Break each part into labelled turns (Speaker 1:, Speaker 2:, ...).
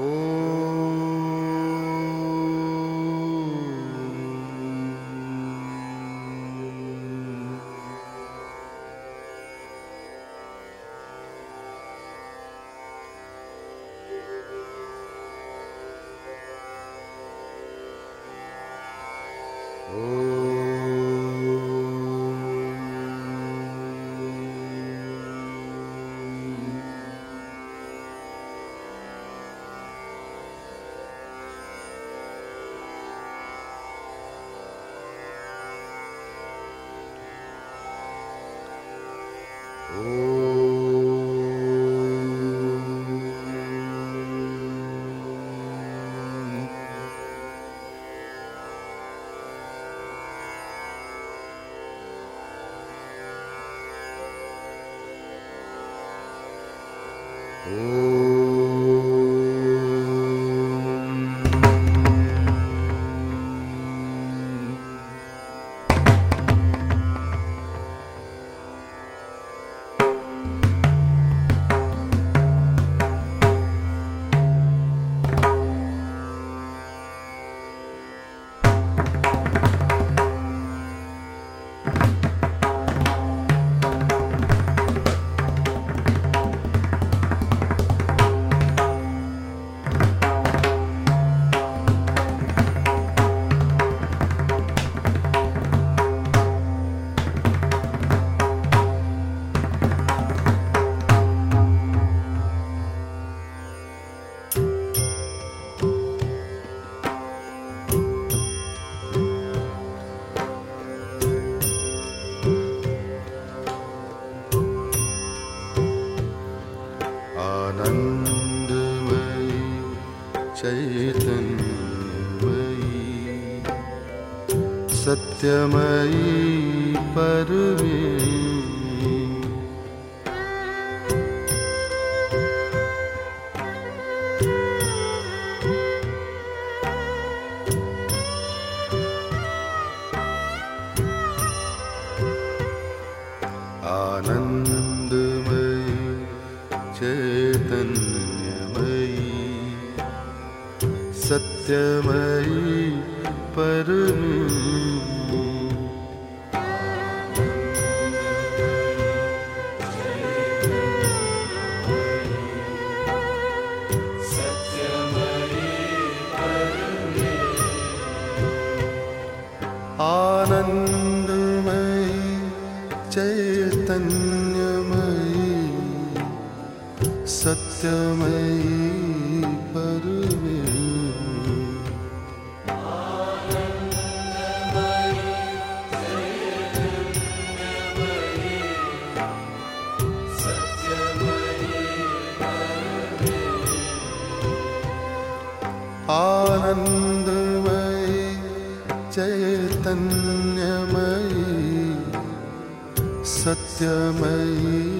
Speaker 1: Oh. Oh. Oh. चैतन्यमयी सत्यमयी परमे आनंदमयी चेतन सत्यमयी permit आनन्दमयी चैतन्यमयी सत्यमयी चैतन्यमयी सत्यमयी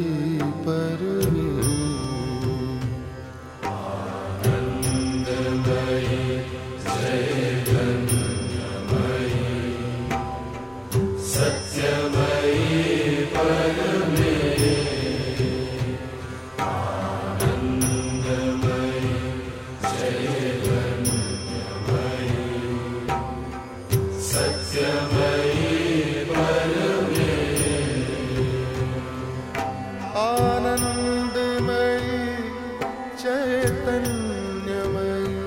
Speaker 1: चैतन्यमयी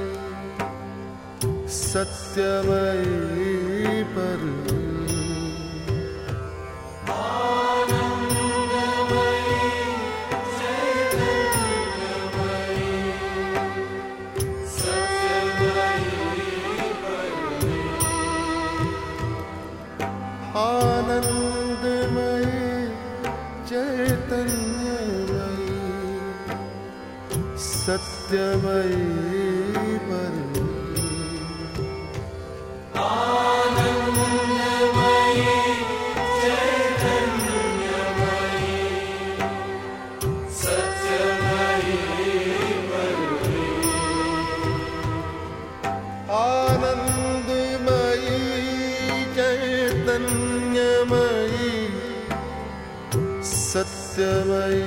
Speaker 1: सत्यमयी पर
Speaker 2: सत्यमै
Speaker 1: परी आन सत्यमयी आनन्दमयी चैतन्यमयी सत्यमै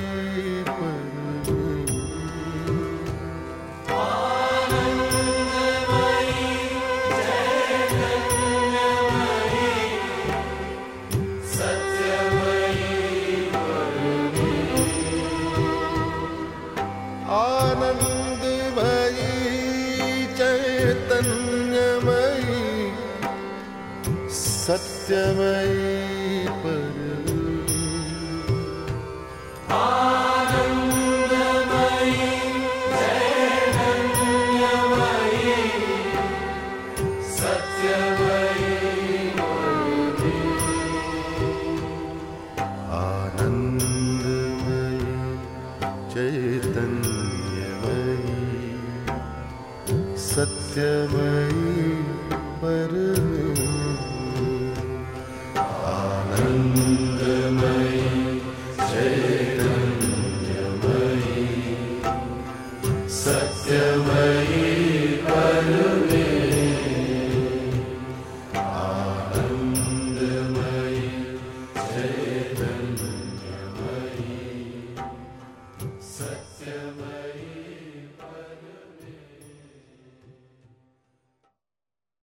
Speaker 1: सत्यमयी पर सत्यमयी आनन्दमयी जय सत्यमय